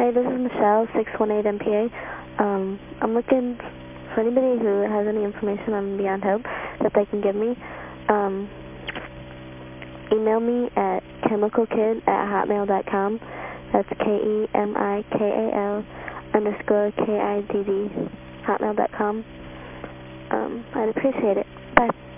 Hey, this is Michelle, 618 MPA. Um, I'm looking for anybody who has any information on Beyond Hope that they can give me. Um, email me at chemicalkid at hotmail.com. That's K-E-M-I-K-A-L underscore K-I-D-D hotmail.com. Um, I'd appreciate it. Bye.